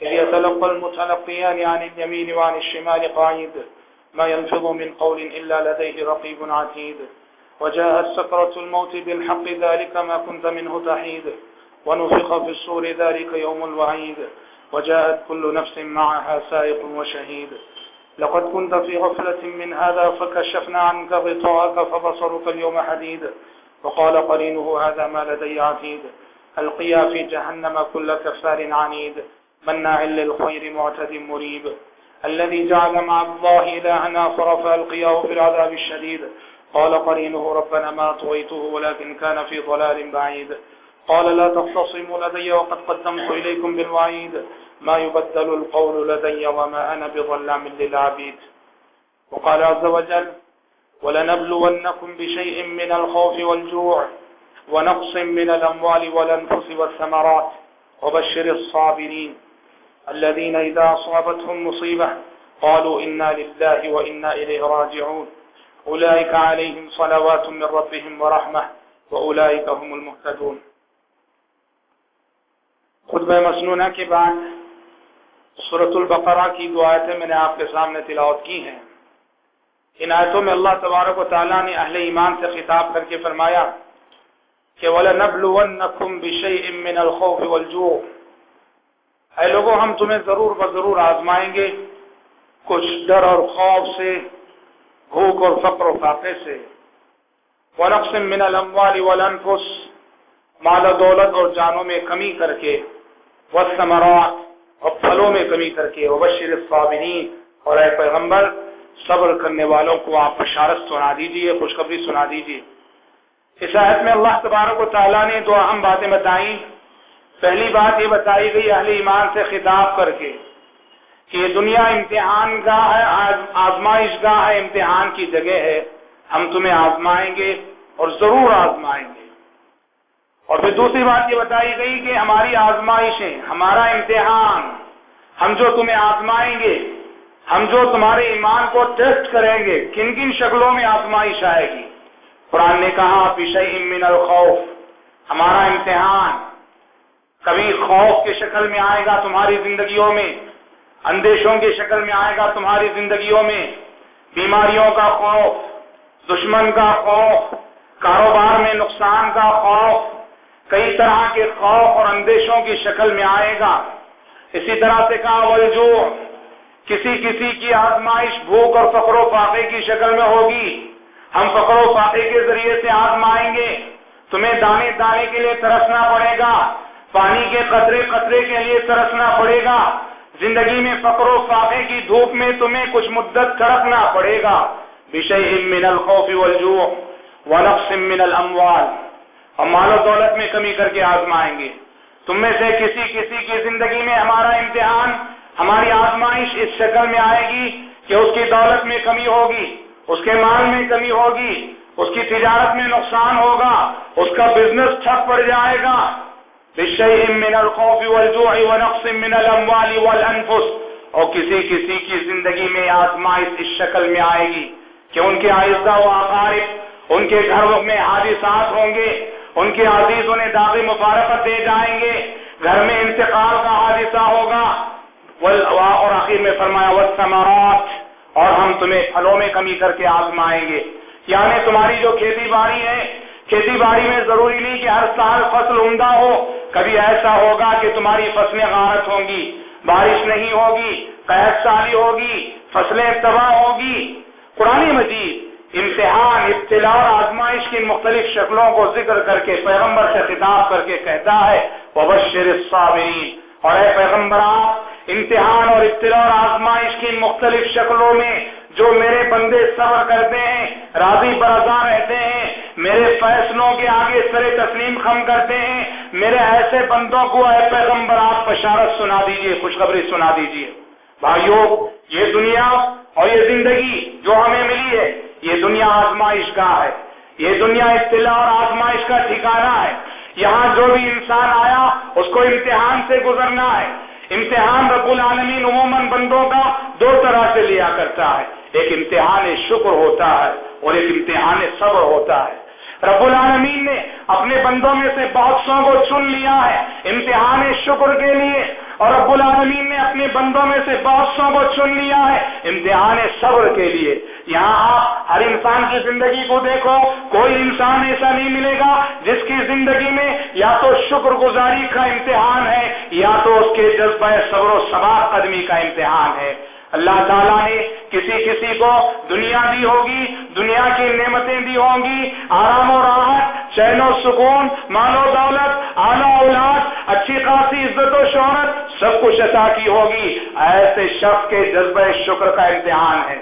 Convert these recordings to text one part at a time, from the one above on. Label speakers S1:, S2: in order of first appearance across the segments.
S1: يتلقى المتلقيان عن اليمين وعن الشمال قاعد ما ينفض من قول إلا لديه رقيب عتيد. وجاءت سكرة الموت بالحق ذلك ما كنت منه تحيد. ونفخ في السور ذلك يوم الوعيد. وجاءت كل نفس معها سائق وشهيد. لقد كنت في غفلة من هذا فكشفنا عنك غطاءك فبصرك اليوم حديد. وقال قرينه هذا ما لدي عتيد. القيا في جهنم كل كفار عنيد. مناع للخير معتد مريب. الذي جعل مع الله إلهنا فرف القياه في العذاب الشديد. قال قرينه ربنا ما طويته ولكن كان في ضلال بعيد. قال لا تختصموا لدي وقد قدمت إليكم بالوعيد. ما يبدل القول لدي وما أنا بظلام للعبيد. وقال عز وجل ولنبلونكم بشيء من الخوف والجوع ونقص من الأموال والأنفس والثمرات. وبشر الصابرين. الذين إذا أصابتهم مصيبة قالوا إنا لله وإنا إليه راجعون. أولئك عليهم صلوات من ربهم ورحمة، وأولئك هم المهتدون. خطبہ مسنونہ کے بعد صورت البقرہ کی دو آیتیں میں نے آپ کے سامنے تلاوت کی ہیں۔ ان آیتوں میں اللہ تبارک و تعالیٰ نے اہل ایمان سے خطاب کر کے فرمایا کہ وَلَنَبْلُوَنَّكُمْ بِشَيْءٍ مِّنَ الْخَوْفِ وَالْجُوعِ۔ اے لوگوں ہم تمہیں ضرور بضرور آزمائیں گے، کچھ ڈر اور خوف سے، بھوک اور فقر و فاقے سے۔ وَنَقْسٍ مِّنَ الْأَمْوَالِ وَالْأَنفُسِ مال و دولت اور جانوں میں کمی کر کے، وَالثَّمَرَاتِ، اور پھلوں میں کمی کر کے۔ وبشر الصابرین، اور اے پیغمبر، صبر کرنے والوں کو آپ بشارت سنا دیجیے، خوشخبری سنا دیجیے۔ اس آیت میں اللہ تبارک و تعالیٰ نے دو اہم باتیں بتائیں۔ پہلی بات یہ بتائی گئی اہل ایمان سے خطاب کر کے کہ یہ دنیا امتحان گاہ ہے آزمائش گاہ ہے، امتحان کی جگہ ہے۔ ہم تمہیں آزمائیں گے اور ضرور آزمائیں گے۔ اور پھر دوسری بات یہ بتائی گئی کہ ہماری آزمائشیں، ہمارا امتحان، ہم جو تمہیں آزمائیں گے، ہم جو تمہارے ایمان کو ٹیسٹ کریں گے، کن کن شکلوں میں آزمائش آئے گی؟ قرآن نے کہا پیشہ من الخوف، ہمارا امتحان کبھی خوف کے شکل میں آئے گا تمہاری زندگیوں میں، اندیشوں کی شکل میں آئے گا تمہاری زندگیوں میں، بیماریوں کا خوف، دشمن کا خوف، کاروبار میں نقصان کا خوف، کئی طرح کے خوف اور اندیشوں کی شکل میں آئے گا۔ اسی طرح سے کہا ولجو کسی کسی کی آزمائش بھوک اور فقر و فاقے کی شکل میں ہوگی۔ ہم فقر و فاقے کے ذریعے سے آزمائیں گے۔ تمہیں دانے دانے کے لیے ترسنا پڑے گا۔ پانی کے قطرے قطرے کے لیے ترسنا پڑے گا۔ زندگی میں فقر و فاقے کی دھوپ میں تمہیں کچھ مدت تڑپنا پڑے گا۔ من الخوف والجوع ونقص من الاموال۔ اور مال و دولت میں کمی کر کے آزمائیں گے۔ تم میں سے کسی کسی کی زندگی میں ہمارا امتحان، ہماری آزمائش اس شکل میں آئے گی کہ اس کی دولت میں کمی ہوگی، اس کے مال میں کمی ہوگی، اس کی تجارت میں نقصان ہوگا، اس کا بزنس ٹھپ پڑ جائے گا۔ بشیء من الخوف والجوع ونقص من الاموال والانفس اور کسی کسی کی زندگی میں آزمائش اس شکل میں آئے گی
S2: کہ ان کے آہستہ و اقارب ان کے گھروں میں حادثات ہوں گے، ان کے عزیز انہیں داغی مبارکت دے جائیں گے، گھر میں انتقال کا حادثہ ہوگا۔ اور آخر میں فرمایا وہ سماعت اور ہم تمہیں پھلوں میں کمی کر کے آزمائیں گے۔ یعنی تمہاری جو کھیتی باڑی ہے کھیتی باڑی میں ضروری نہیں کہ ہر سال فصل عمدہ ہو۔ کبھی ایسا ہوگا کہ تمہاری فصلیں غارت ہوں گی، بارش نہیں ہوگی قید سالی ہوگی، فصلیں تباہ ہوگی۔ قرآن مجید امتحان ابتلا اور آزمائش کی مختلف شکلوں کو ذکر کر کے پیغمبر سے خطاب کر کے کہتا ہے، وبشر الصابرین اور اے پیغمبر امتحان اور ابتلا اور آزمائش کی مختلف شکلوں میں جو میرے بندے صبر کرتے ہیں، راضی برضا رہتے ہیں میرے فیصلوں کے آگے سر تسلیم خم کرتے ہیں۔ میرے ایسے بندوں کو اے پیغمبر آپ بشارت سنا دیجیے، خوشخبری سنا دیجیے۔ بھائیو، یہ دنیا اور یہ زندگی جو ہمیں ملی ہے، یہ دنیا آزمائش کا ہے۔ یہ دنیا اطلاع اور آزمائش کا ٹھکانا ہے۔ یہاں جو بھی انسان آیا، اس کو امتحان سے گزرنا ہے۔ امتحان رب العالمین عموماً بندوں کا دو طرح سے لیا کرتا ہے۔ ایک امتحان شکر ہوتا ہے اور ایک امتحان صبر ہوتا ہے۔ رب العالمین نے اپنے بندوں میں سے بہت سو کو چن لیا ہے، امتحان شکر کے لیے۔ اور رب العالمین نے اپنے بندوں میں سے بہت سو کو چن لیا ہے، امتحان صبر کے لیے۔ یہاں آپ ہر انسان کی زندگی کو دیکھو، کوئی انسان ایسا نہیں ملے گا جس کی زندگی میں یا تو شکر گزاری کا امتحان ہے، یا تو اس کے جذبہ صبر و سباب قدمی کا امتحان ہے۔ اللہ تعالیٰ نے کسی کسی کو دنیا دی ہوگی دنیا کی نعمتیں دی ہوں گی۔ آرام و راحت، چین و سکون، مال و دولت، اعلیٰ اولاد، اچھی خاصی، عزت و شہرت، سب کچھ عطا کی ہوگی۔ ایسے شخص کے جذبہ شکر کا امتحان ہے۔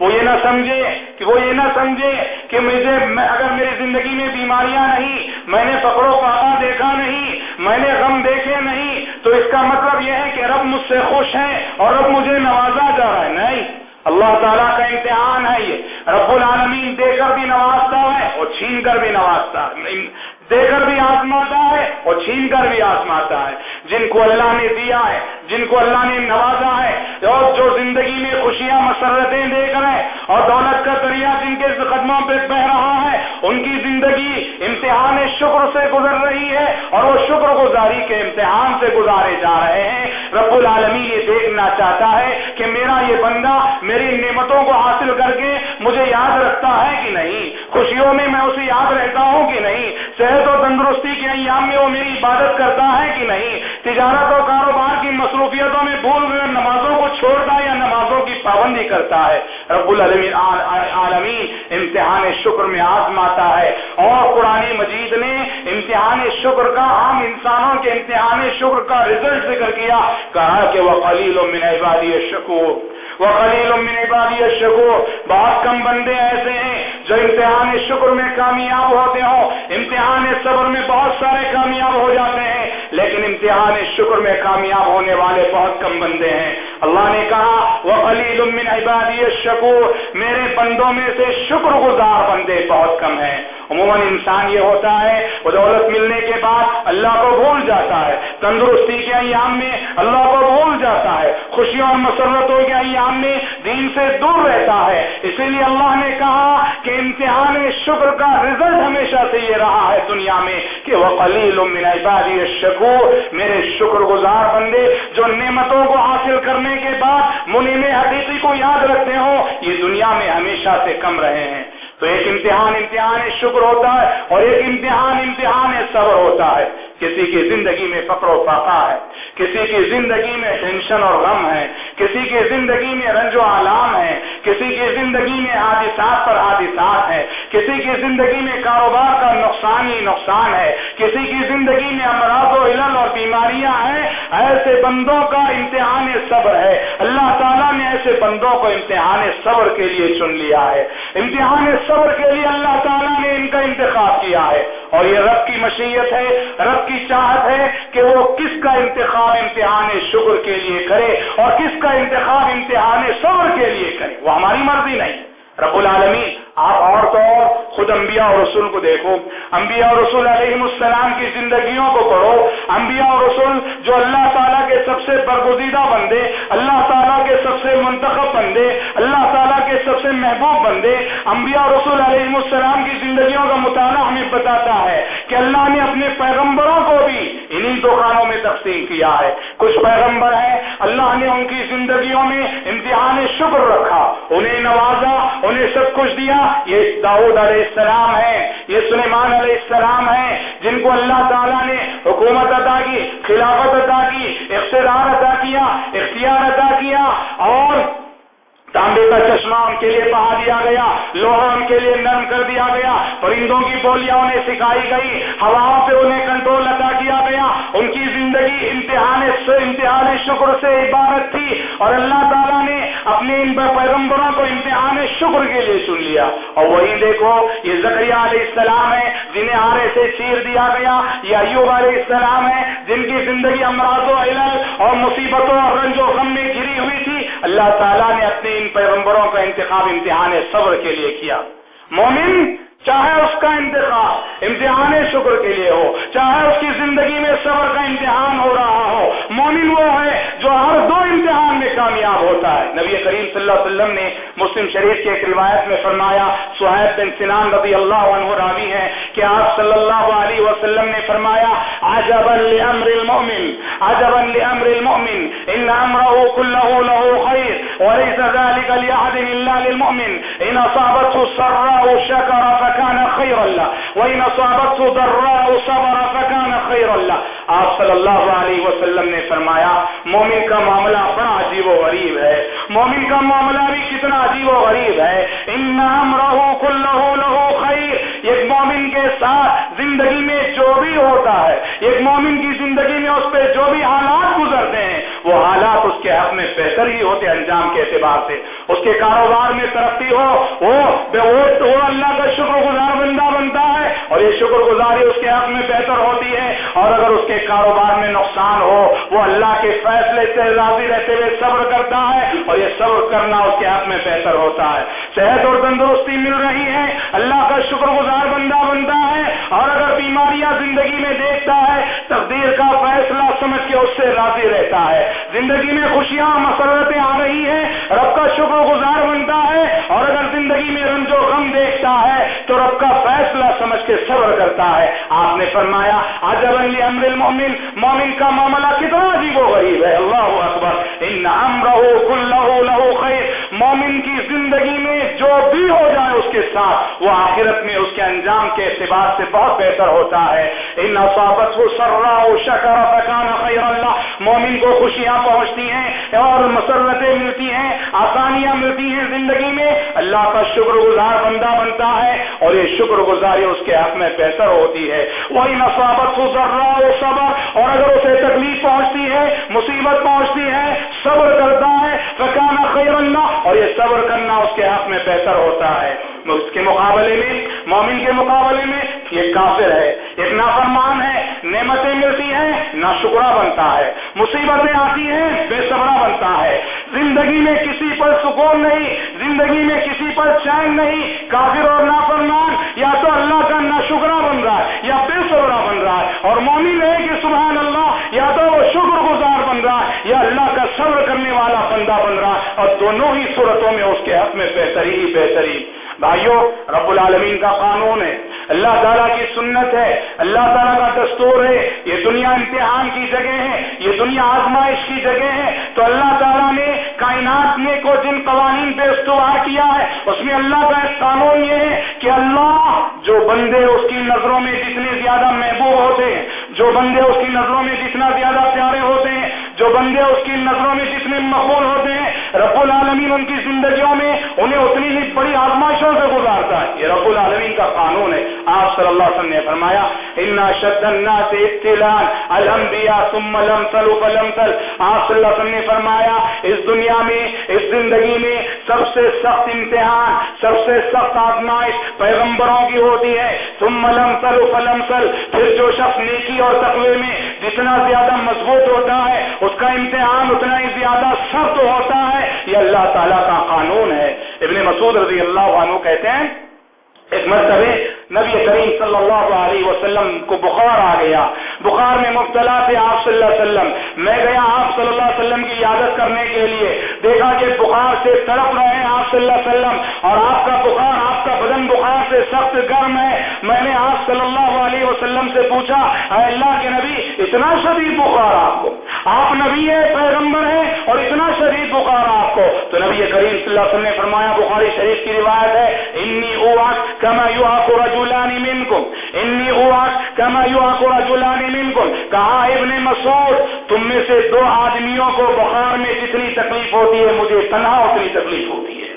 S2: وہ یہ نہ سمجھے کہ وہ یہ نہ سمجھے کہ مجھے اگر میری زندگی میں بیماریاں نہیں، میں نے پکڑو پاپا دیکھا نہیں، میں نے غم دیکھے نہیں، تو اس کا مطلب یہ ہے کہ رب مجھ سے خوش ہے اور رب مجھے نوازا جا رہا ہے۔ نہیں۔ اللہ تعالیٰ کا امتحان ہے یہ۔ رب العالمین دے کر بھی نوازتا ہے اور چھین کر بھی نوازتا دے کر بھی آزماتا ہے اور چھین کر بھی آزماتا ہے۔ جن کو اللہ نے دیا ہے، جن کو اللہ نے نوازا ہے، اور جو زندگی میں خوشیاں مسرتیں دے کر ہے، اور دولت کا دریا جن کے قدموں پہ بہ رہا ہے، ان کی زندگی امتحان شکر سے گزر رہی ہے، اور وہ شکر گزاری کے امتحان سے گزارے جا رہے ہیں۔ رب العالمین یہ دیکھنا چاہتا ہے کہ میرا یہ بندہ میری نعمتوں کو حاصل کر کے مجھے یاد رکھتا ہے کہ نہیں؟ خوشیوں میں میں اسے یاد رہتا ہوں کہ نہیں؟ صحت و تندرستی کے ایام میں وہ میری عبادت کرتا ہے کہ نہیں؟ تجارت و کاروبار کی مصروفیتوں میں بھول گئے نمازوں کو چھوڑتا ہے یا نمازوں کی پابندی کرتا ہے؟ رب العالمین عالمین، امتحان شکر میں آزماتا ہے۔ اور قرآن مجید نے امتحان شکر کا عام انسانوں کے امتحان شکر کا رزلٹ ذکر کیا۔ کہا کہ وہ خلیل و من عبادی شکور۔ وہ خلیل من عبادی شکور بہت کم بندے ایسے ہیں جو امتحان شکر میں کامیاب ہوتے ہوں۔ امتحان صبر میں بہت سارے کامیاب ہو جاتے ہیں، لیکن امتحان شکر میں کامیاب ہونے والے بہت کم بندے ہیں۔ اللہ نے کہا وہ خلیل من عبادی شکور میرے بندوں میں سے شکر گزار بندے بہت کم ہیں۔ عموماً انسان یہ ہوتا ہے وہ دولت ملنے کے بعد اللہ کو بھول جاتا ہے۔ تندرستی کے ایام میں اللہ کو بھول جاتا ہے۔ خوشیوں اور مسرتوں کے ایام میں دین سے دور رہتا ہے۔ اسی لیے اللہ نے کہا کہ امتحان شکر کا رزلٹ ہمیشہ سے یہ رہا ہے دنیا میں کہ وہ قلیل من عبادی شکور میرے شکر گزار بندے جو نعمتوں کو حاصل کرنے کے بعد منیم حقیقی کو یاد رکھتے ہوں، یہ دنیا میں ہمیشہ سے کم رہے ہیں۔ تو ایک امتحان امتحان شکر ہوتا ہے اور ایک امتحان امتحان صبر ہوتا ہے۔ کسی کی زندگی میں فقر و فاقہ ہے، کسی کی زندگی میں ٹینشن اور غم ہے کسی کی زندگی میں رنج و علام ہے، کسی کی زندگی میں حادثات پر حادثات ہے، کسی کی زندگی میں کاروبار کا نقصان ہی نقصان ہے، کسی کی زندگی میں امراض و علل اور بیماریاں ہیں، ایسے بندوں کا امتحان صبر ہے۔ اللہ تعالیٰ نے ایسے بندوں کو امتحان صبر کے لیے چن لیا ہے۔ امتحان صبر کے لیے اللہ تعالیٰ نے ان کا انتخاب کیا ہے۔ اور یہ رب کی مشیت ہے، رب کی چاہت ہے کہ وہ کس کا انتخاب، امتحان شکر کے لیے کرے اور کس کا انتخاب، امتحان صبر کے لیے کرے وہ ہماری مرضی نہیں۔ رب العالمین، آپ اور تو اور خود انبیاء اور رسول کو دیکھو۔ انبیاء اور رسول علیہ السلام کی زندگیوں کو پڑھو۔ انبیاء اور رسول جو اللہ تعالیٰ کے سب سے برگزیدہ بندے، اللہ تعالیٰ کے سب سے منتخب بندے، اللہ تعالیٰ کے سب سے محبوب بندے، انبیاء اور رسول علیہ السلام کی زندگیوں کا مطالعہ ہمیں بتاتا ہے کہ اللہ نے اپنے پیغمبروں کو بھی انہی دو تفسیر کیا ہے؟ کچھ پیغمبر ہیں، اللہ نے ان کی زندگیوں میں امتحان شکر رکھا، انہیں نوازا، انہیں سب کچھ دیا۔ یہ داؤد علیہ السلام ہے یہ سلیمان علیہ السلام ہیں، جن کو اللہ تعالیٰ نے حکومت ادا کی، خلافت ادا کی، اقتدار ادا کیا، اختیار ادا کیا۔ اور تانبے کا چشمہ ان کے لیے بہا دیا گیا، لوہا ان کے لیے نرم کر دیا گیا، پرندوں کی بولیاں انہیں سکھائی گئی ہواؤں پہ انہیں کنٹرول ادا کیا گیا، ان کی زندگی امتحان امتحان شکر سے عبارت تھی اور اللہ تعالیٰ نے اپنے ان پیغمبروں کو امتحان شکر کے لیے چن لیا۔ اور وہی دیکھو، یہ زکریہ علیہ السلام ہے جنہیں آرے سے چیر دیا گیا یہ ایوب علیہ السلام ہے جن کی زندگی امراض و علل اور مصیبتوں اور رنج و غم میں گری ہوئی تھی۔ اللہ تعالیٰ نے اپنے ان پیغمبروں کا انتخاب امتحان صبر کے لیے کیا۔ مومن چاہے اس کا انتخاب امتحان شکر کے لیے ہو، چاہے اس کی زندگی میں صبر کا امتحان ہو رہا ہو، مومن وہ ہے جو ہر دو امتحان میں کامیاب ہوتا ہے۔ نبی کریم صلی اللہ علیہ وسلم نے مسلم شریف کی ایک روایت میں فرمایا، سہیب بن سنان رضی اللہ عنہ راوی ہے کہ آپ صلی اللہ علیہ وسلم نے فرمایا، عجبا لامر المؤمن، عجبا لامر المؤمن ان امره كله له خير، وليس ذلك لاحد الا للمؤمن. ان اصابته سراء شكر فكان خيرا له، وإن أصابته ضراء صبر فكان خيرا له. آپ صلی اللہ علیہ وسلم نے فرمایا، مومن کا معاملہ بڑا عجیب و غریب ہے۔ مومن کا معاملہ بھی کتنا عجیب و غریب ہے۔ ان رہو کل لہو لہو خیر ایک مومن کے ساتھ زندگی میں جو بھی ہوتا ہے، ایک مومن کی زندگی میں اس پہ جو بھی حالات گزرتے ہیں، وہ حالات اس کے حق میں بہتر ہی ہوتے انجام کے اعتبار سے۔ اس کے کاروبار میں ترقی ہو، وہ اللہ کا شکر گزار بندہ بنتا۔ ہے اور یہ شکر گزاری اس کے حق میں بہتر ہوتی ہے اور اگر اس کے کاروبار میں نقصان ہو، وہ اللہ کے فیصلے سے راضی رہتے ہوئے صبر کرتا ہے اور یہ صبر کرنا اس کے حق میں بہتر ہوتا ہے۔ صحت اور تندرستی مل رہی ہے، اللہ کا شکر گزار بندہ بنتا ہے اور اگر بیماریاں زندگی میں دیکھتا ہے، تقدیر کا فیصلہ سمجھ کے اس سے راضی رہتا ہے۔ زندگی میں خوشیاں، مسرتیں آ رہی ہیں رب کا شکر گزار بنتا ہے اور اگر زندگی میں رنج و غم دیکھتا ہے تو رب کا فیصلہ سمجھ کے صبر کرتا ہے۔ آپ نے فرمایا عجب امر المؤمن، مومن کا معاملہ کتنا عجیب و غریب ہے۔ اللہ اکبر۔ ان امرہ کلہ لہو خیر۔ مومن کی زندگی میں جو بھی ہو جائے اس کے ساتھ، وہ آخرت میں اس کے انجام کے اعتبار سے بہت بہتر ہوتا ہے۔ ان اصابت ہو سرا و شکر فکان خیر اللہ۔ مومن کو خوشیاں پہنچتی ہیں اور مسرتیں ملتی ہیں، آسانیاں ملتی ہیں زندگی میں۔ اللہ کا شکر گزار بندہ بنتا ہے اور یہ شکر گزاری اس کے حق میں بہتر ہوتی ہے۔ وہی نصابت ہو صبر اور اگر اسے تکلیف پہنچتی ہے، مصیبت پہنچتی ہے، صبر کرتا ہے فکانا خیر اللہ۔ اور یہ صبر کرنا اس کے حق میں بہتر ہوتا ہے۔ اس کے مقابلے میں، مومن کے مقابلے میں یہ کافر ہے۔ ایک نافرمان ہے، نعمتیں ملتی ہیں، نہ شکرا بنتا ہے۔ مصیبتیں آتی ہیں، بے صبرا بنتا ہے۔ زندگی میں کسی پر سکون نہیں، زندگی میں کسی پر چین نہیں۔ کافر اور نافرمان، یا تو اللہ کا نہ شکرا بن رہا ہے، یا بے صبرا بن رہا ہے۔ اور مومن ہے کہ سبحان اللہ، یا تو وہ شکر گزار بن رہا ہے، یا اللہ کا صبر کرنے والا بندہ بن رہا ہے۔ اور دونوں ہی صورتوں میں اس کے حق میں بہتری ہی بہتری۔ بھائیوں رب العالمین کا قانون ہے۔ اللہ تعالیٰ کی سنت ہے، اللہ تعالیٰ کا دستور ہے، یہ دنیا امتحان کی جگہ ہے، یہ دنیا آزمائش کی جگہ ہے۔ تو اللہ تعالیٰ نے کائنات میں کو جن قوانین پہ استوار کیا ہے، اس میں اللہ کا ایک قانون یہ ہے کہ اللہ جو بندے اس کی نظروں میں جتنے زیادہ محبوب ہوتے ہیں، جو بندے اس کی نظروں میں جتنا زیادہ پیارے ہوتے ہیں، جو بندے اس کی نظروں میں جتنے مقبول ہوتے ہیں، رب العالمین ان کی زندگیوں میں انہیں اتنی ہی بڑی آزمائشوں سے گزارتا ہے۔ یہ رب العالمین کا قانون ہے۔ آپ صلی اللہ علیہ وسلم نے فرمایا انا شد الناس ابتلاء الانبیاء ثم لم تل فلم تل. آپ صلی اللہ علیہ وسلم نے فرمایا، اس دنیا میں، اس زندگی میں سب سے سخت امتحان، سب سے سخت آزمائش پیغمبروں کی ہوتی ہے. ثم لم تل فلم تل۔ پھر جو شخص نیکی اور تقوی میں جتنا زیادہ مضبوط ہوتا ہے، اس کا امتحان اتنا ہی زیادہ سخت ہوتا ہے۔ یہ اللہ تعالیٰ کا قانون ہے۔ ابن مسعود رضی اللہ عنہ کہتے ہیں ایک مرتبہ نبی کریم صلی اللہ علیہ وسلم کو بخار آ گیا۔ بخار میں مبتلا تھے آپ صلی اللہ علیہ وسلم۔ میں گیا آپ صلی اللہ علیہ وسلم کی عادت کرنے کے لیے۔ دیکھا کہ بخار سے تڑپ رہے ہیں آپ صلی اللہ علیہ وسلم۔ اور آپ کا بخار، آپ کا بدن بخار سے سخت گرم ہے۔ میں نے آپ صلی اللہ علیہ وسلم سے پوچھا، اے اللہ کے نبی، اتنا شدید بخار آپ کو۔ آپ نبی ہے، پیغمبر ہیں اور اتنا شریف بخار آپ کو۔ تو نبی کریم صلی اللہ علیہ وسلم نے فرمایا، بخاری شریف کی روایت ہے، انی اوعک کما یو آکو رجولانی منکم، انی اوعک کما یو آکو رجولانی منکم. کہا، ابن مسعود، تم میں سے دو آدمیوں کو بخار میں جتنی تکلیف ہوتی ہے، مجھے تنہا اتنی تکلیف ہوتی ہے۔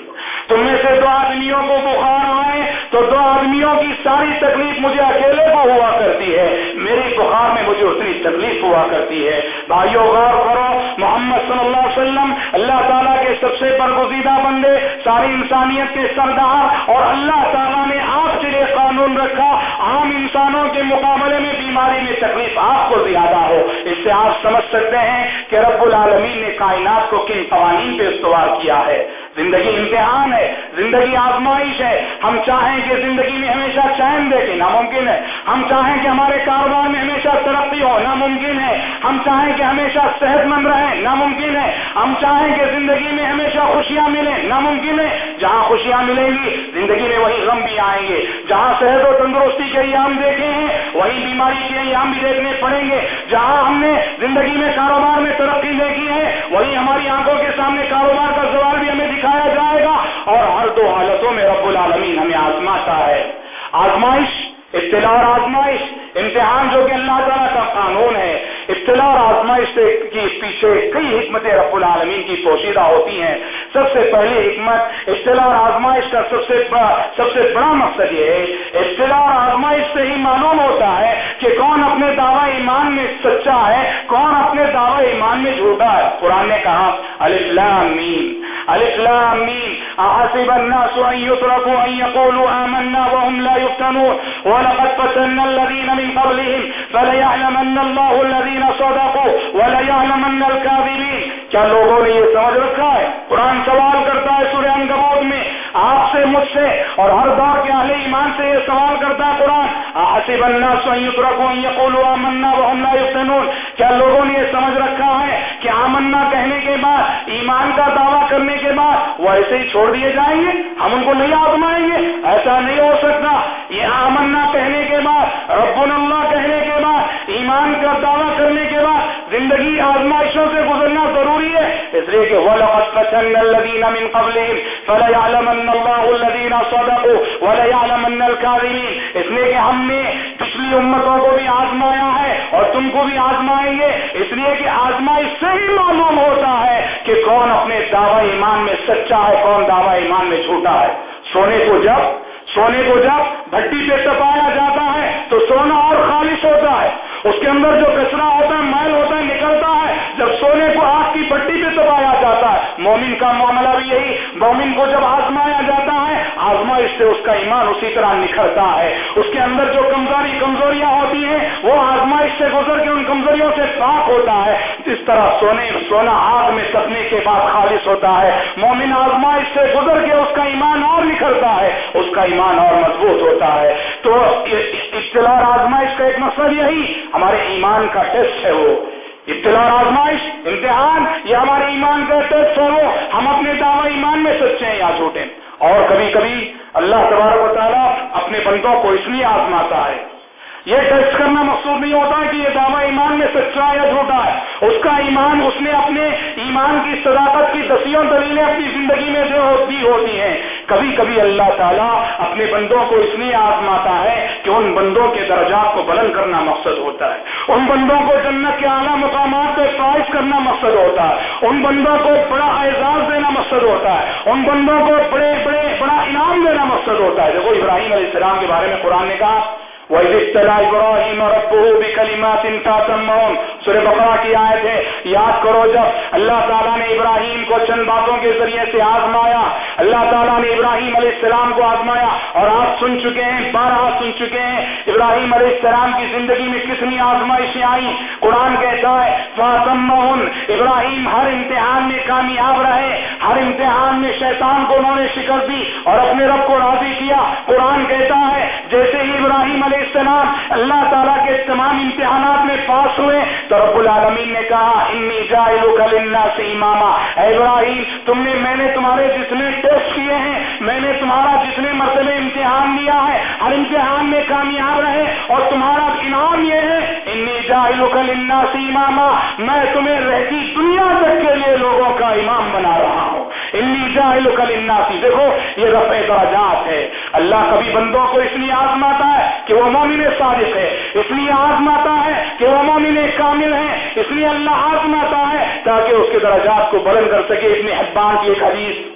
S2: تم میں سے دو آدمیوں کو بخار آئے تو دو آدمیوں کی ساری تکلیف مجھے اکیلے کو ہوا کرتی ہے۔ میری بخار میں مجھے اتنی تکلیف ہوا کرتی ہے۔ بھائیو، غور کرو، محمد صلی اللہ علیہ وسلم اللہ تعالیٰ کے سب سے برگزیدہ بندے، ساری انسانیت کے سردار اور اللہ تعالیٰ نے آپ کے لیے قانون رکھا۔ عام انسانوں کے مقابلے میں بیماری میں تکلیف آپ کو زیادہ ہو۔ اس سے آپ سمجھ سکتے ہیں کہ رب العالمین نے کائنات کو کن قوانین پہ استوار کیا ہے۔ زندگی امتحان ہے۔ زندگی آزمائش ہے۔ ہم چاہیں کہ زندگی میں ہمیشہ چین دیکھیں ناممکن ہے۔ ہم چاہیں کہ ہمارے کاروبار میں ہمیشہ ترقی ہو، ناممکن ہے۔ ہم چاہیں کہ ہمیشہ صحت مند رہیں، ناممکن ہے۔ ہم چاہیں کہ زندگی میں ہمیشہ خوشیاں ملیں، ناممکن ہے۔ جہاں خوشیاں ملیں گی، زندگی میں وہی غم بھی آئیں گے۔ جہاں صحت و تندرستی کے ایام دیکھے ہیں، وہی بیماری کے ایام بھی دیکھنے پڑیں گے۔ جہاں ہم نے زندگی میں کاروبار میں ترقی دیکھی ہے، وہی ہماری آنکھوں کے سامنے کاروبار کا سوال بھی ہمیں دکھایا جائے گا۔ اور ہر دو حالتوں میں رب العالمین ہمیں آزماتا ہے۔ آزمائش، اطلاع اور آزمائش۔ امتحان جو کہ اللہ تعالیٰ کا قانون ہے۔ اطلاع اور آزمائش سے کی پیچھے کئی حکمتیں رب العالمین کی پوشیدہ ہوتی ہیں۔ سب سے پہلی حکمت، اطلاع اور آزمائش کا سب سے بڑا، سب سے بڑا مقصد یہ ہے۔ اطلاع اور آزمائش سے ہی معلوم ہوتا ہے کہ کون اپنے دعوی ایمان میں سچا ہے، کون اپنے دعوی ایمان میں جھوٹا ہے۔ قرآن نے کہا الاسلام الاسلام احسب الناس ان يتركوا ان يقولوا آمنا وهم لا يفتنون. ولقد فتنا الذين من قبلهم فليعلمن الله الذين صدقوا وليعلمن الكاذبين. کیا لوگوں نے یہ سمجھ رکھا ہے؟ قرآن سوال کرتا ہے سورہ انکبوت میں. آپ سے مجھ سے اور ہر دور کے اہل ایمان سے یہ سوال کرتا ہے قرآن حسب الناس ان يتركوا ان يقولوا آمنا لا کیا لوگوں نے یہ سمجھ رکھا ہے کہ آمنا کہنے کے بعد، ایمان کا دعویٰ کرنے کے بعد وہ ایسے ہی چھوڑ دیے جائیں گے؟ ہم ان کو نہیں آزمائیں گے؟ ایسا نہیں ہو سکتا۔ یہ آمنا کہنے کے بعد رب اللہ کہنے کے ایمان کا دعویٰ کرنے کے بعد زندگی آزمائشوں سے گزرنا ضروری ہے۔ اس لیے کہ وَلَقَدْ فَتَنَّ الَّذِينَ مِن قَبْلِهِمْ فَلَيَعْلَمَنَّ اللَّهُ الَّذِينَ صَدَقُوا وَلَيَعْلَمَنَّ الْكَاذِبِينَ۔ اس لیے کہ ہم نے پچھلی امتوں کو بھی آزمایا ہے اور تم کو بھی آزمائیں گے۔ اس لیے کہ آزمائش سے ہی معلوم ہوتا ہے کہ کون اپنے دعوی ایمان میں سچا ہے، کون دعوی ایمان میں جھوٹا ہے۔ سونے کو جب، سونے کو جب بھٹی پہ تپایا جاتا ہے تو سونا اور خالص ہوتا ہے۔ اس کے اندر جو کچرا ہوتا ہے، میل ہوتا ہے، نکلتا ہے، جب سونے کو آگ کی پٹی پہ دبایا جاتا ہے، مومن کا معاملہ بھی یہی، مومن کو جب آزمایا جاتا ہے آزمائش سے اس کا ایمان اسی طرح نکھرتا ہے۔ اس کے اندر جو کمزوری کمزوریاں ہوتی ہیں، وہ آزمائش سے گزر کے ان کمزوریوں سے پاک ہوتا ہے۔ اس طرح سونے، سونا آگ میں سپنے کے بعد خالص ہوتا ہے، مومن آزمائش سے گزر کے اس کا ایمان اور نکھرتا ہے، اس کا ایمان اور مضبوط ہوتا ہے۔ تو اطلاع آزمائش کا ایک مقصد یہی، ہمارے ایمان کا ٹیسٹ ہے وہ۔ اطلاع آزمائش، امتحان، یہ ہمارے ایمان کا ٹیسٹ ہے وہ۔ ہم اپنے دعوی ایمان میں سچے ہیں یا جھوٹے ہیں؟ اور کبھی کبھی اللہ تبارک و تعالیٰ اپنے بندوں کو اس لیے آزماتا ہے یہ ٹیسٹ کرنا مقصود نہیں ہوتا کہ یہ دعوی ایمان میں سچا یا جھوٹا ہے۔ اس کا ایمان، اس نے اپنے ایمان کی صداقت کی دسیوں دلیلیں اپنی زندگی میں جو دی ہوتی ہیں، کبھی کبھی اللہ تعالیٰ اپنے بندوں کو اس لیے آزماتا ہے کہ ان بندوں کے درجات کو بلند کرنا مقصد ہوتا ہے۔ ان بندوں کو جنت کے اعلیٰ مقامات پہ فائز کرنا مقصد ہوتا ہے۔ ان بندوں کو بڑا اعزاز دینا مقصد ہوتا ہے۔ ان بندوں کو بڑے بڑے، بڑا انعام دینا مقصد ہوتا ہے۔ دیکھو ابراہیم علیہ السلام کے بارے میں قرآن نے کہا ابراہیم سورہ بقرہ کی آیت ہے، یاد کرو جب اللہ تعالیٰ نے ابراہیم کو چند باتوں کے ذریعے سے آزمایا، اللہ تعالیٰ نے ابراہیم علیہ السلام کو آزمایا اور آپ سن چکے ہیں بارہ سن چکے ہیں، ابراہیم علیہ السلام کی زندگی میں کتنی آزمائشیں آئیں؟ قرآن کہتا ہے ابراہیم ہر امتحان میں کامیاب رہے، ہر امتحان میں شیطان کو انہوں نے شکست دی اور اپنے رب کو راضی کیا۔ قرآن کہتا ہے، جیسے ہی ابراہیم علیہ علیہ السلام، اللہ تعالیٰ کے تمام امتحانات میں پاس ہوئے تو رب العالمین نے کہا، انی سے اماما. ابراہیم، تم نے، میں نے تمہارے جتنے ٹیسٹ کیے ہیں، میں نے تمہارا جتنے مرتبہ امتحان لیا ہے، ہر امتحان میں کامیاب رہے اور تمہارا انعام یہ ہے، انی سے اماما. میں تمہیں رہتی دنیا تک کے لیے لوگوں کا امام بنا رہا ہوں۔ انی جاہل کل اناسی دیکھو، یہ رفع درجات ہے۔ اللہ کبھی بندوں کہ وہ مومن صادق ہے۔ اس لیے آزماتا ہے کہ وہ مومن کامل ہے۔ اس لیے اللہ آزماتا ہے تاکہ اس کے درجات کو بلند کر سکے۔ ابن حبان کی ایک حدیث۔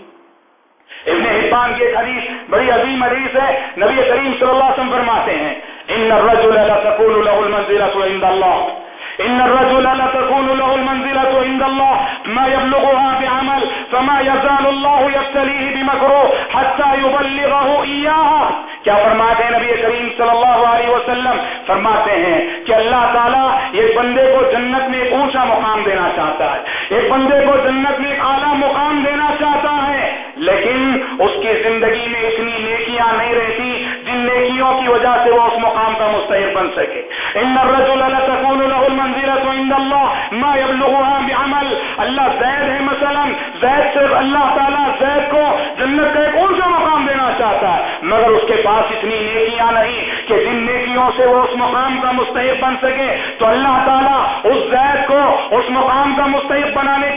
S2: ابن حبان کی ایک حدیث بڑی عظیم حدیث ہے۔ نبی کریم صلی اللہ علیہ وسلم فرماتے ہیں، ان الرجل لا تقول له المنزله عند الله ان الرجل لا تكون له المنزلة عند الله، ما يبلغها بعمل، فما يزال الله يبتليه بمكروه حتى يبلغه إياها. کیا فرماتے ہیں نبی کریم صلی اللہ علیہ وسلم؟ فرماتے ہیں کہ اللہ تعالیٰ ایک بندے کو جنت میں ایک اونچا مقام دینا چاہتا ہے، ایک بندے کو جنت میں ایک اعلیٰ مقام دینا چاہتا ہے، لیکن اس کی زندگی میں اتنی نیکیاں نہیں رہتی نیکیوں کی وجہ سے وہ اس مقام کا مستحق بن سکے۔ ان الرجل لا تكون له المنزله عند الله ما يبلغها بعمل۔ اللہ زید ہے مثلا، زید سے اللہ تعالیٰ، زید کو جنت کا ایک اونچا مقام دینا چاہتا ہے، مگر اس کے پاس اتنی نیکیاں نہیں کہ جن نیکیوں سے وہ اس مقام کا مستحق بن سکے۔ تو اللہ تعالیٰ اس زید کو اس مقام کا مستحق بنانے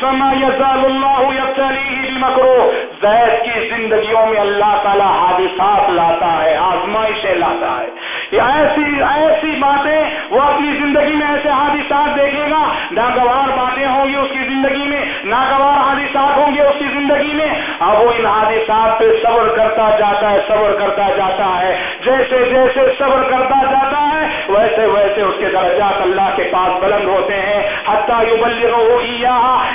S2: فما يزال الله يبتليه بمكروه زید کی زندگیوں میں اللہ تعالیٰ حادثات لاتا ہے، آزمائشیں لاتا ہے۔ ایسی ایسی باتیں وہ اپنی زندگی میں ایسے حادثات دیکھے گا، ناگوار باتیں ہوں گی اس کی زندگی میں، ناگوار حادثات ہوں گے اس کی زندگی میں۔ اب وہ ان حادثات پہ صبر کرتا جاتا ہے، صبر کرتا جاتا ہے۔ جیسے جیسے صبر کرتا جاتا ویسے ویسے اس کے درجات اللہ کے پاس بلند ہوتے ہیں، حتیٰ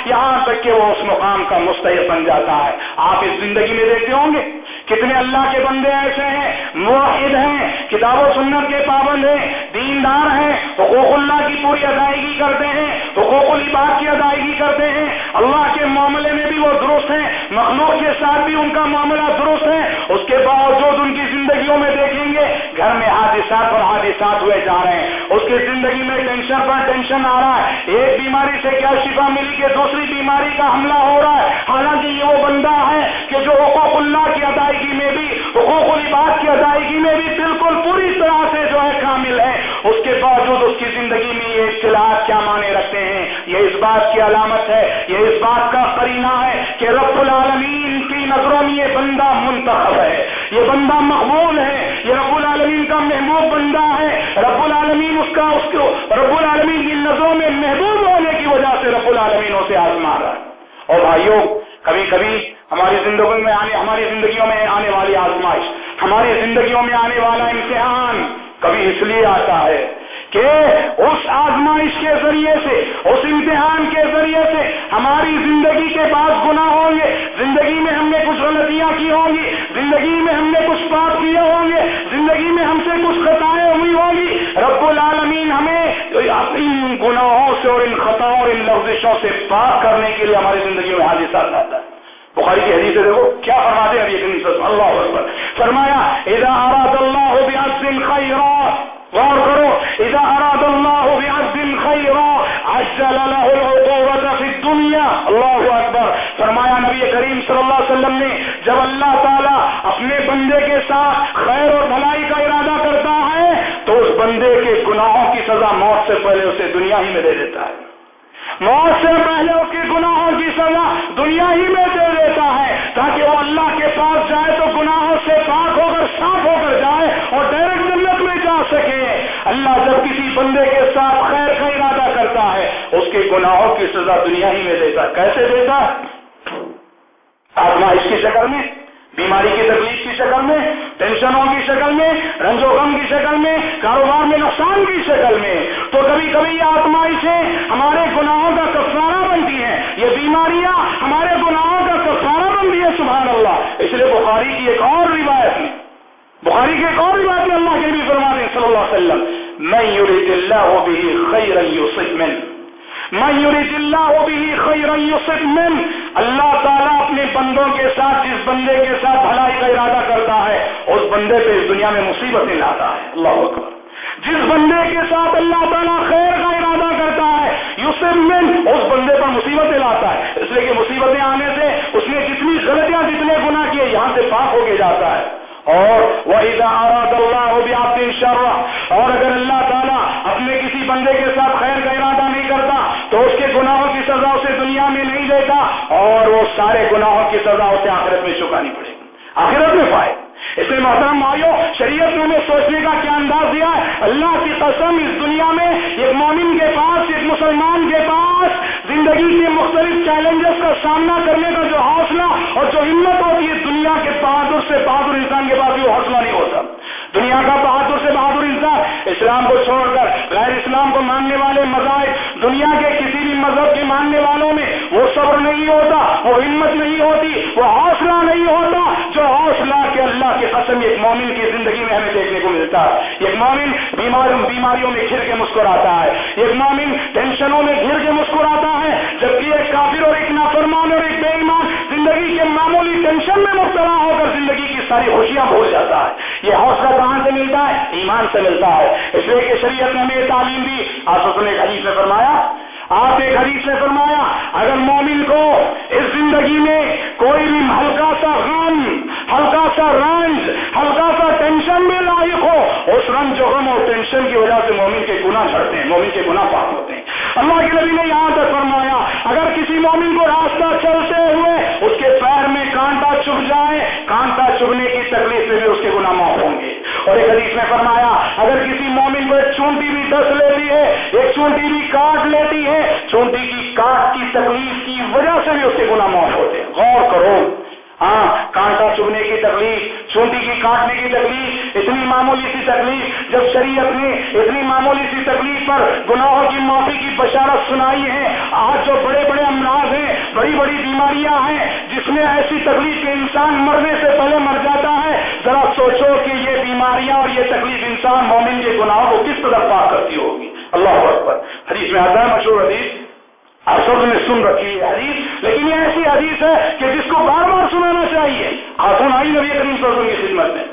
S2: یہاں تک کہ وہ اس مقام کا مستحق بن جاتا ہے۔ آپ اس زندگی میں دیکھتے ہوں گے۔ کتنے اللہ کے بندے ایسے ہیں، موحد ہیں، کتاب و سنت کے پابند ہیں، دیندار ہیں، حقوق اللہ کی پوری ادائیگی کرتے ہیں، حقوق العباد کی ادائیگی کرتے ہیں۔ اللہ کے معاملے میں بھی وہ درست ہیں، مخلوق کے ساتھ بھی ان کا معاملہ درست ہے۔ اس کے باوجود ان کی زندگیوں میں دیکھیں گے، گھر میں حادثات پر حادثات ہوئے جا رہے ہیں۔ اس کی زندگی میں ٹینشن پر ٹینشن آ رہا ہے۔ ایک بیماری سے کیا شفا ملی کہ دوسری بیماری کا حملہ ہو رہا ہے؟ حالانکہ یہ وہ بندہ ہے کہ جو حقوق اللہ کی ادائیگی ادائیگی میں بھی، حقوق العباد کی ادائیگی میں بھی بالکل پوری طرح سے جو ہے کامل ہے۔ اس کے باوجود اس کی زندگی میں یہ اصطلاحات کیا مانے رکھتے ہیں؟ یہ اس بات کی علامت ہے، یہ اس بات کا قرینہ ہے کہ رب العالمین کی نظروں میں یہ بندہ منتخب ہے۔ یہ بندہ مقبول ہے، یہ رب العالمین کا محبوب بندہ ہے۔ رب العالمین اس کا، اس کو، رب العالمین کی نظروں میں محبوب ہونے کی وجہ سے رب العالمین اسے آزما رہا ہے۔ اور بھائیوں، کبھی کبھی ہماری زندگی میں آنے ہماری زندگیوں میں آنے والی آزمائش ہماری زندگیوں میں آنے والا امتحان کبھی اس لیے آتا ہے کہ اس آزمائش کے ذریعے سے، اس امتحان کے ذریعے سے ہماری زندگی کے بعد گناہ ہوں گے، زندگی میں ہم نے کچھ غلطیاں کی ہوں گی، زندگی میں ہم نے کچھ پاپ کیے ہوں گے، زندگی میں ہم سے کچھ خطائیں ہوئی ہوں گی۔ رب العالمین ہمیں ان گناہوں سے اور ان خطاؤں اور ان لفزشوں سے پاک کرنے کے لیے ہماری زندگی میں حادثات لاتا ہے۔ بخاری کی حدیث ہے، دیکھو، کیا فرماتے ہیں ابھی اللہ اکبر۔ فرمایا، اذا اراد اللہ بعز خیرا غور کرو، اذا اراد اللہ بعز خیرا عجل له العقوبة في الدنيا اللہ اکبر۔ فرمایا، نبی کریم صلی اللہ علیہ وسلم نے، جب اللہ تعالی اپنے بندے کے ساتھ خیر اور بھلائی کا ارادہ کرتا ہے، تو اس بندے کے گناہوں کی سزا موت سے پہلے اسے دنیا ہی میں دے دیتا ہے۔ موت سے پہلے اس کے گناہوں کی سزا دنیا ہی میں دے دیتا ہے، تاکہ وہ اللہ کے پاس جائے تو گناہوں سے پاک ہو کر، صاف ہو کر جائے اور ڈائریکٹ جنت میں جا سکے۔ اللہ جب کسی بندے کے ساتھ خیر کا ارادہ کرتا ہے، اس کے گناہوں کی سزا دنیا ہی میں دیتا۔ کیسے دیتا؟ آزمائش کی شکل میں۔ بیماری کی تکلیف کی شکل میں، ٹینشنوں کی شکل میں، رنج و غم کی شکل میں، کاروبار میں نقصان کی شکل میں۔ تو کبھی کبھی یہ آتمائشیں ہمارے گناہوں کا کفارہ بنتی ہیں یہ بیماریاں ہمارے گناہوں کا کفارہ بنتی ہے، سبحان اللہ۔ اس لیے بخاری کی ایک اور روایت میں بخاری کی ایک اور روایت میں اللہ کے بھی فرما دیں صلی اللہ علیہ وسلم میں یورید اللہ بھی خیر یوسف من اللہ تعالیٰ اپنے بندوں کے ساتھ، جس بندے کے ساتھ بھلائی کا ارادہ کرتا ہے، اس بندے پہ اس دنیا میں مصیبتیں لاتا ہے۔ اللہ اکبر۔ جس بندے کے ساتھ اللہ تعالیٰ خیر کا ارادہ کرتا ہے یوسف من اس بندے پر مصیبتیں لاتا ہے۔ اس لیے کہ مصیبتیں آنے سے اس نے جتنی غلطیاں، جتنے گناہ کیے، یہاں سے پاک ہو کے جاتا ہے۔ اور وہ اراد اللہ ہو بھی آپ اور اگر اللہ تعالیٰ اپنے کسی بندے کے ساتھ خیر کا تو اس کے گناہوں کی سزا اسے دنیا میں نہیں دیتا اور وہ سارے گناہوں کی سزا اسے آخرت میں چکانی پڑے گی۔ آخرت میں پائے اس میں محترم مایو شریعت نے سوچنے کا کیا انداز دیا ہے؟ اللہ کی قسم، اس دنیا میں ایک مومن کے پاس، ایک مسلمان کے پاس زندگی کے مختلف چیلنجز کا سامنا کرنے کا جو حوصلہ اور جو ہمت ہوتی ہے، دنیا کے بہادر سے بہادر انسان کے پاس بھی وہ حوصلہ نہیں ہوتا۔ دنیا کا بہادر سے بہادر انسان، اسلام کو چھوڑ کر غیر اسلام کو ماننے والے مذاہب دنیا کے کسی بھی مذہب کے ماننے والوں میں وہ صبر نہیں ہوتا، وہ ہمت نہیں ہوتی، وہ حوصلہ نہیں ہوتا جو حوصلہ کہ اللہ کی قسم ایک مومن کی زندگی میں ہمیں دیکھنے کو ملتا ہے۔ ایک مومن بیمار بیماریوں میں گھر کے مسکراتا ہے۔ ایک مومن ٹینشنوں میں گھر کے مسکراتا ہے، جبکہ ایک کافر اور ایک نافرمان اور ایک بے ایمان زندگی کے معمولی ٹینشن میں مبتلا ہو کر زندگی کی ساری خوشیاں بھول جاتا ہے۔ یہ حوصلہ کہاں سے ملتا ہے؟ ایمان سے ملتا ہے۔ اس لیے کہ شریعت نے ہمیں یہ تعلیم دی۔ آپ نے حدیث میں فرمایا۔ آپ ایک حدیث نے فرمایا، اگر مومن کو اس زندگی میں کوئی بھی ہلکا سا غم، ہلکا سا رنج، ہلکا سا ٹینشن بھی لاحق ہو، اس رنج و غم اور ٹینشن کی وجہ سے مومن کے گناہ چڑھتے ہیں، مومن کے گناہ پاک ہوتے ہیں۔ اللہ کے نبی نے یہاں تک فرمایا، اگر کسی مومن کو راستہ چلتے ہوئے اس کے چپ جائے کانٹا چبنے کی تکلیف سے بھی اس کے گناہ معاف ہوں گے۔ اور ایک حدیث میں فرمایا، اگر کسی مومن کو ایک چونٹی بھی دس لیتی ہے، ایک چونٹی بھی کاٹ لیتی ہے، چونٹی کی کاٹ کی تکلیف کی وجہ سے بھی اس کے گناہ معاف ہوتے ہیں۔ غور کرو۔ ہاں کانٹا چبنے کی تکلیف، چونٹی کی کاٹنے کی تکلیف، اتنی معمولی سی تکلیف، جب شریعت نے اتنی معمولی سی تکلیف پر گناہوں کی معافی کی بشارت سنائی ہے، آج جو بڑے بڑے امراض ہیں بڑی بڑی بیماریاں ہیں جس میں ایسی تکلیف کے انسان مرنے سے پہلے مر جاتا ہے۔ ذرا سوچو کہ یہ بیماریاں اور یہ تکلیف انسان مومن کے گناہوں کو کس طرح پاک کرتی ہوگی۔ اللہ اکبر۔ حدیث میں آتا ہے، مشہور حدیث۔ آپ سب نے سن رکھی ہے حدیث۔ لیکن یہ ایسی حدیث ہے کہ جس کو بار بار سنانا چاہیے۔ خاتون آئی نبی کریم صلی اللہ علیہ وسلم کی خدمت میں۔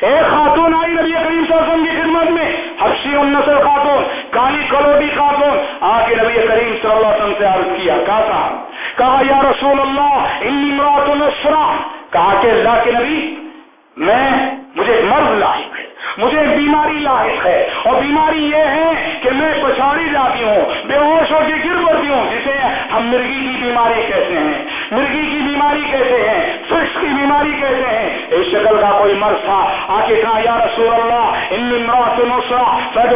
S2: ایک خاتون آئی نبی کریم صلی اللہ علیہ وسلم کی خدمت میں۔ حفشی النصر خاتون، کالی کلوٹی خاتون۔ آ کے نبی کریم صلی اللہ علیہ وسلم سے عرض کیا، کہا تھا کہا، یا رسول اللہ، انی امراۃ نصرا کہا کہ اللہ کے نبی، میں، مجھے مرض لاحق ہے مجھے بیماری لاحق ہے۔ اور بیماری یہ ہے کہ میں پچھاڑی جاتی ہوں، بے ہوش ہو کے گر پڑتی ہوں، جسے ہم مرغی کی بیماری کہتے ہیں۔ مرغی کی بیماری کہتے ہیں فش کی بیماری کہتے ہیں۔ اس شکل کا کوئی مرض تھا۔ آ کے کہا، یا رسول اللہ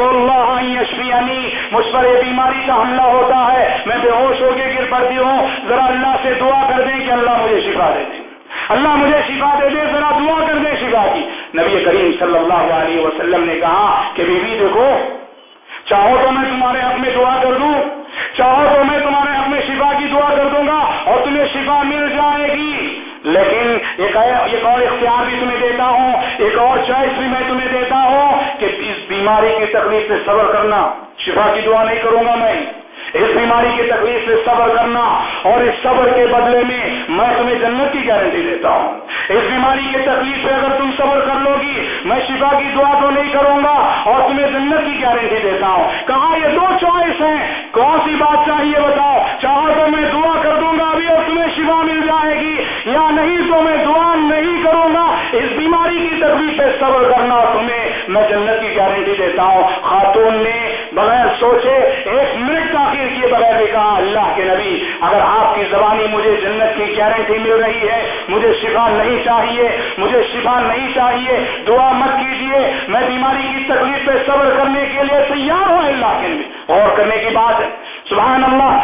S2: اللہ یشفیانی مجھ پر یہ بیماری کا حملہ ہوتا ہے۔ میں بے ہوش ہو کے گر پڑتی ہوں۔ ذرا اللہ سے دعا کر دیں کہ اللہ مجھے شفا دے دیں اللہ مجھے شفا دے دے، ذرا دعا کر دے شفا کی۔ نبی کریم صلی اللہ علیہ وسلم نے کہا کہ بیوی دیکھو، چاہو تو میں تمہارے حق میں دعا کر دوں، چاہو تو میں تمہارے حق میں شفا کی دعا کر دوں گا اور تمہیں شفا مل جائے گی۔ لیکن ایک اور اختیار بھی تمہیں دیتا ہوں، ایک اور چوائس بھی میں تمہیں دیتا ہوں کہ اس بیماری کی تکلیف سے صبر کرنا، شفا کی دعا نہیں کروں گا میں۔ اس بیماری کی تکلیف سے صبر کرنا اور اس صبر کے بدلے میں میں تمہیں جنت کی گارنٹی دیتا ہوں۔ اس بیماری کی تکلیف سے اگر تم صبر کر لو گی میں شفا کی دعا تو نہیں کروں گا اور تمہیں جنت کی گارنٹی دیتا ہوں۔ کہا یہ دو چوائس ہیں؟ کون سی بات چاہیے بتاؤ؟ چاہو تو میں دعا کر دوں گا ابھی اور تمہیں شفا مل جائے گی، یا نہیں تو میں دعا نہیں کروں گا۔ اس بیماری کی تکلیف سے صبر کرنا تمہیں میں جنت کی گارنٹی دیتا ہوں۔ خاتون نے بغیر سوچے ایک منٹ تاخیر کیے بغیر بھی کہا اللہ کے نبی، اگر آپ کی زبانی مجھے جنت کی گارنٹی مل رہی ہے، مجھے شفا نہیں چاہیے، مجھے شفا نہیں چاہیے، دعا مت کیجیے، میں بیماری کی تکلیف پہ صبر کرنے کے لیے تیار ہوں اللہ کے نبی۔ اور کرنے کی بات ہے سبحان اللہ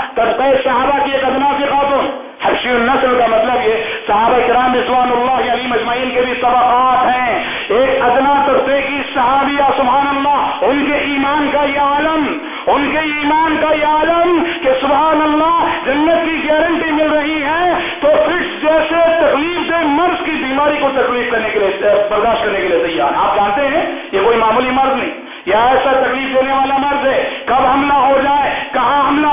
S2: صحابہ کی ایک ادنا کی خاتون حرشی النسل کا مطلب یہ، صحابہ کرام رضوان اللہ علی مجمعین کے بھی طبقات ہیں۔ ایک ادنا طبقے کی صحابیہ، سبحان ان کے ایمان کا یہ عالم، ان کے ایمان کا یہ عالم کہ سبحان اللہ جنت کی گارنٹی مل رہی ہے، تو فٹس جیسے تکلیف سے مرض کی بیماری کو تکلیف کرنے کے لیے برداشت کرنے کے لیے تیار آپ جانتے ہیں، یہ کوئی معمولی مرض نہیں، یہ ایسا تکلیف دینے والا مرض ہے، کب حملہ ہو جائے، کہاں حملہ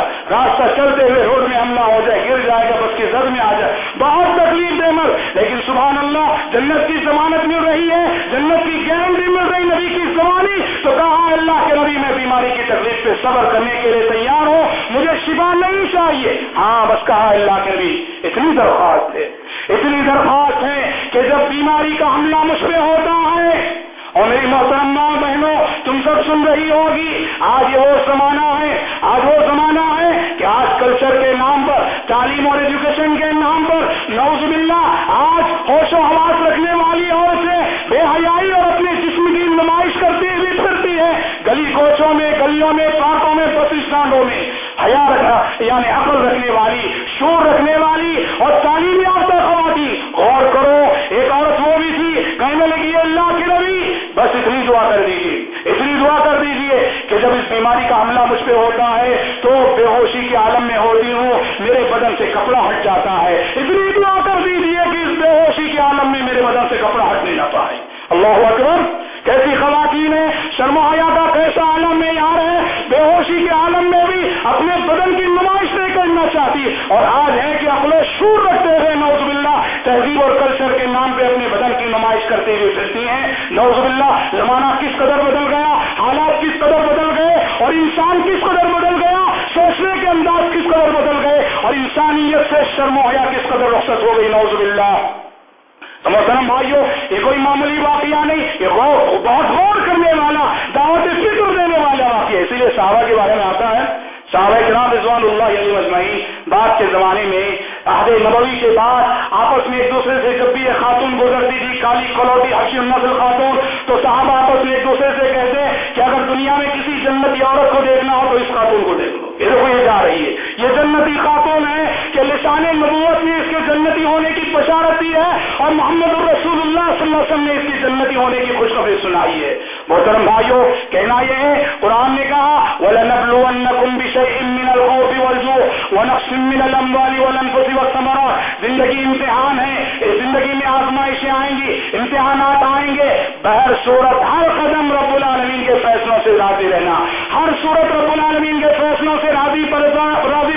S2: نہیں راستہ چلتے ہوئے روڈ میں حملہ ہو جائے، گر جائے گا بس کی زد میں آ جائے۔ بہت تکلیف دے مرض لیکن سبحان اللہ، جنت کی ضمانت مل رہی ہے، جنت کی گارنٹی مل رہی نبی کی زبانی۔ تو کہا اللہ کے نبی، میں بیماری کی تکلیف پہ صبر کرنے کے لیے تیار ہوں، مجھے شفا نہیں چاہیے۔ ہاں بس کہا اللہ کے نبی، اتنی درخواست ہے۔ اتنی درخواست ہے کہ جب بیماری کا حملہ مجھ پہ ہوتا ہے اور میری محترم ماں بہنوں، تم سب سن رہی ہوگی، آج یہ وہ زمانہ ہے، آج وہ زمانہ ہے کہ آج کلچر کے نام پر، تعلیم اور ایجوکیشن کے نام پر نوز باللہ، آج ہوش و حواس رکھنے والی اور سے بے حیائی اور اپنے جسم کی نمائش کرتی ہوئی پھرتی ہے گلی کوچوں میں، گلیوں میں پارکوں میں بس اسٹانڈوں میں۔ حیا رکھا یعنی عقل رکھنے والی شور رکھنے والی اور تعلیم یافتہ خواتین غور کرو ایک عورت وہ بھی تھی کہنے لگی اللہ کی نبی بس اتنی دعا کر دیجیے اتنی دعا کر دیجیے کہ جب اس بیماری کا حملہ مجھ پہ ہوتا ہے تو بے ہوشی کے عالم میں ہوتی ہوں، میرے بدن سے کپڑا ہٹ جاتا ہے۔ اتنی دعا کر دیجیے کہ اس بے ہوشی کے عالم میں میرے بدن سے کپڑا ہٹ نہیں پائے۔ اللہ اکبر، کیسی خواتین ہے شرم حیا کا کیسا عالم میں یار ہے بے ہوشی کے عالم میں بھی اپنے بدن کی نمائش نہیں کرنا چاہتی۔ اور آج ہے کہ اپنے شور رکھتے ہوئے نوز باللہ تہذیب اور کلچر کے نام پہ اپنے بدن کی نمائش کرتے ہوئے پھرتی ہیں۔ نوز باللہ، زمانہ کس قدر بدل گیا؟ حالات کس قدر بدل اور انسان کس قدر بدل گیا؟ سوچنے کے انداز کس قدر بدل گئے؟ اور انسانیت سے شرم و حیا کس قدر رخصت ہو گئی؟ نوز باللہ۔ تو محترم بھائیو، یہ کوئی معمولی واقعہ نہیں، یہ بہت غور کرنے والا، دعوت فکر دینے والا واقعہ اسی لیے صحابہ کے بارے میں آتا ہے، صحابہ کرام رضوان اللہ علیہ مجمعین بعد کے زمانے میں، عہد نبوی کے بعد، آپس میں ایک دوسرے سے جب بھی یہ خاتون گزرتی تھی، کالی کلوٹی حشی النسل خاتون، تو صحابہ آپس میں ایک دوسرے سے کہتے کہ اگر دنیا میں کسی کوئی عورت کو دیکھنا ہو تو اس خاتون کو دیکھ لو۔ یہ دیکھو، یہ جا رہی ہے۔ یہ جنتی خاتون ہے کہ لسان نبوت نے اس کے جنتی ہونے کی بشارت دی ہے اور محمد الرسول اللہ صلی اللہ علیہ وسلم نے اس کی جنتی ہونے کی خوشخبری سنائی ہے۔ محترم بھائیوں کہنا یہ ہے، قرآن نے کہا، وَلَنَبْلُوَنَّكُمْ بِشَيْءٍ مِّنَ الْخَوْفِ وَالْجُوعِ وَنَقْصٍ مِّنَ الْأَمْوَالِ وَالْأَنفُسِ وَالثَّمَرَاتِ۔ زندگی امتحان ہے، اس زندگی میں آزمائشیں آئیں گی، امتحانات آئیں گے۔ بہر صورت، ہر قدم رب العالمین کے فیصلوں سے راضی رہنا۔ ہر صورت رب العالمین کے فیصلوں سے راضی راضی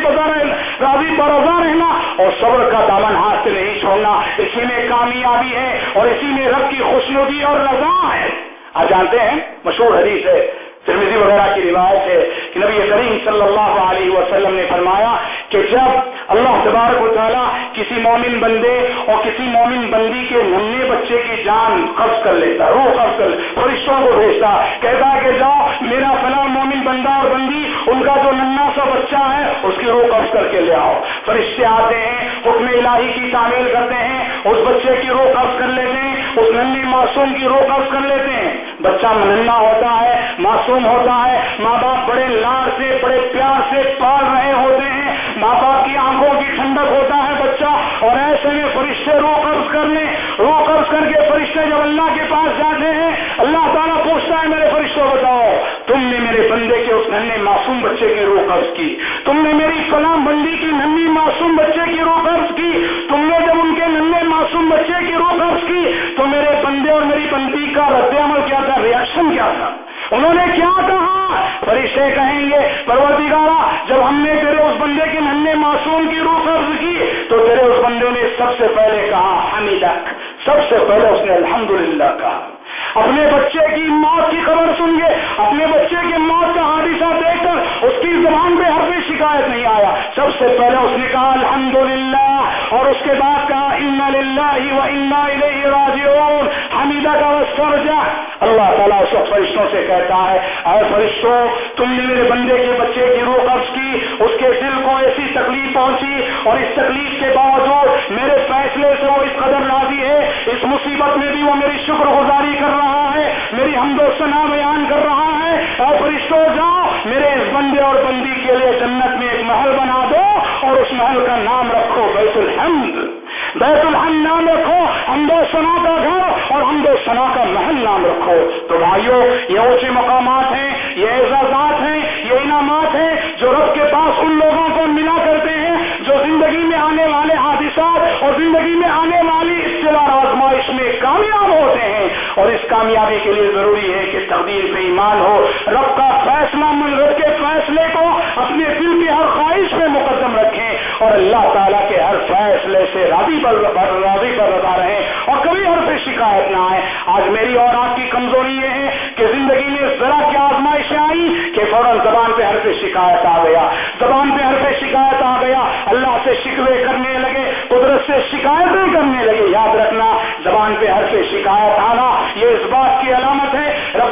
S2: راضی برضا رہنا اور صبر کا دامن ہاتھ سے نہیں چھوڑنا۔ اسی میں کامیابی ہے اور اسی میں رب کی خوشنودی اور رضا ہے۔ آپ جانتے ہیں، مشہور حدیث ہے ترمیزی وغیرہ کی روایت ہے کہ نبی کریم صلی اللہ علیہ وسلم نے فرمایا کہ جب اللہ تبارک و تعالیٰ کسی مومن بندے اور کسی مومن بندی کے ننے بچے کی جان قبض کر لیتا، روح قبض کر، فرشتوں کو بھیجتا، کہتا کہ جاؤ، میرا فلاں مومن بندہ اور بندی، ان کا جو ننا سا بچہ ہے، اس کی روح قبض کر کے لے آؤ۔ فرشتے آتے ہیں، حکم الہی کی تعمیل کرتے ہیں، اس بچے کی روح قبض کر لیتے ہیں اس ننے معصوم کی روح قبض کر لیتے ہیں۔ بچہ ننا ہوتا ہے، معصوم ہوتا ہے۔ ماں باپ بڑے لاڑ سے، بڑے پیار سے پال رہے ہوتے ہیں۔ ماں باپ کی آنکھوں کی ٹھنڈک ہوتا ہے بچہ۔ اور ایسے میں فرشتے روح قبض کر لیں۔ رو قرض کر کے فرشتے جب اللہ کے پاس جاتے ہیں، اللہ تعالیٰ پوچھتا ہے، میرے فرشتوں بتاؤ میرے بندے کے اس ننے معصوم بچے کی روح قرض کی۔ تم نے میری فلاں بندی کی ننی معصوم بچے کی روح قرض کی۔ تم نے جب ان کے ننے معصوم بچے کی روح قرض کی، تو میرے بندے اور میری بندی کا رد عمل کیا تھا؟ ریئیکشن کیا تھا؟ انہوں نے کیا کہا؟ فرشتے کہیں گے، پروردگارا، جب ہم نے تیرے اس بندے کے ننے معصوم کی روح قرض کی، تو تیرے اس بندے نے سب سے پہلے کہا، حمیدک سب سے پہلے اس نے الحمدللہ کہا۔ اپنے بچے کی موت کی خبر سن کے اپنے بچے کی موت کا حادثہ دیکھ کر اس کی زبان پہ ہر کوئی شکایت نہیں آیا۔ سب سے پہلے اس نے کہا، الحمدللہ اور اس کے بعد کہا ان للہ و انا الیہ راجعون حمیدہ کا وسرجہ اللہ تعالیٰ اس وقت سے کہتا ہے، اے فرشتوں، تم نے میرے بندے کے بچے کی روح قبض کی، اس کے دل کو ایسی تکلیف پہنچی اور اس تکلیف کے باوجود میرے فیصلے سے وہ اس قدر راضی ہے، اس مصیبت میں بھی وہ میری شکر گزاری کر رہا ہے، میری حمد و ثنا بیان کر رہا ہے۔ اے فرشتوں، جاؤ، میرے اس بندے اور بندی کے لیے جنت میں ایک محل بنا دو اور اس محل کا نام رکھو بیت الحمد۔ بیت الحمد نام رکھو حمد و سنا کا گھر اور حمد و سنا کا محل نام رکھو۔ تو بھائیوں یہ اونچے مقامات ہیں، یہ اعزازات ہیں، یہ انعامات ہیں جو رب کے پاس ان لوگوں کو ملا کرتے ہیں جو زندگی میں آنے والے حادثات اور زندگی میں آنے والی اصطلاح آزمائش میں کامیاب ہوتے ہیں۔ اور اس کامیابی کے لیے ضروری ہے کہ تقدیر پہ ایمان ہو۔ رب کا فیصلہ من رب کے فیصلے کو اپنے دل کی ہر خواہش میں مقدم رکھیں اور اللہ تعالیٰ کے ہر فیصلے سے راضی پر راضی پر رضا رہے اور کبھی ہر سے شکایت نہ آئے۔ آج میری اور آپ کی کمزوری یہ ہے کہ زندگی میں ذرا کیا آزمائشیں آئی کہ فوراً زبان پہ ہر سے شکایت آ گیا۔ زبان پہ ہر سے شکایت آ گیا۔ اللہ سے شکوے کرنے لگے، قدرت سے شکایتیں کرنے لگے۔ یاد رکھنا، زبان پہ ہر سے شکایت آنا یہ اس بات کی علامت ہے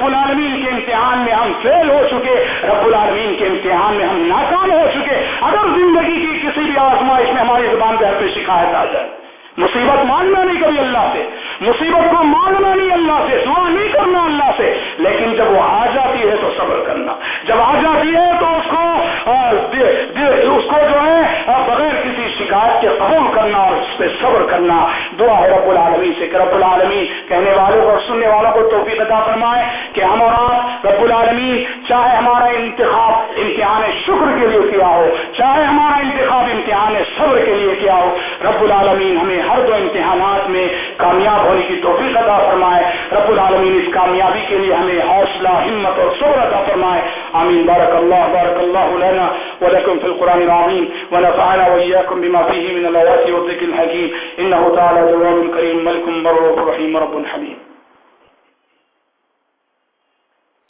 S2: رب العالمین کے امتحان میں ہم فیل ہو چکے، رب العالمین کے امتحان میں ہم ناکام ہو چکے۔ اگر زندگی کی کسی بھی آزمائش میں ہماری زبان پہ ہر سے شکایت آ جائے، مصیبت ماننا نہیں کبھی اللہ سے، مصیبت کو ماننا نہیں اللہ سے دعا نہیں کرنا اللہ سے۔ لیکن جب وہ آ جاتی ہے تو صبر کرنا۔ جب آ جاتی ہے تو اس کو اس کو جو ہے بغیر کسی شکایت کے قبول کرنا اور اس پہ صبر کرنا۔ دعا ہے رب العالمین سے کہ رب العالمین کہنے والوں کو اور سننے والوں کو توفیق عطا فرمائے کہ ہم اور آپ رب العالمین چاہے ہمارا انتخاب امتحان شکر کے لیے کیا ہو، چاہے ہمارا انتخاب امتحان صبر کے لیے کیا ہو، رب العالمین ہمیں ہر دو امتحانات میں کامیاب ہونے کی توفیق عطا فرمائے۔ رب العالمین اس کامیابی کے لیے ہمیں حوصلہ، ہمت اور صبر عطا فرمائے۔ آمین۔ بارک اللہ بارک اللہ لنا ولكم في القرآن العظيم ونفعنا وإياكم بما فيه من الآيات والذكر الحكيم إنه تعالى جواب الكريم ملك مر رحيم رب حليم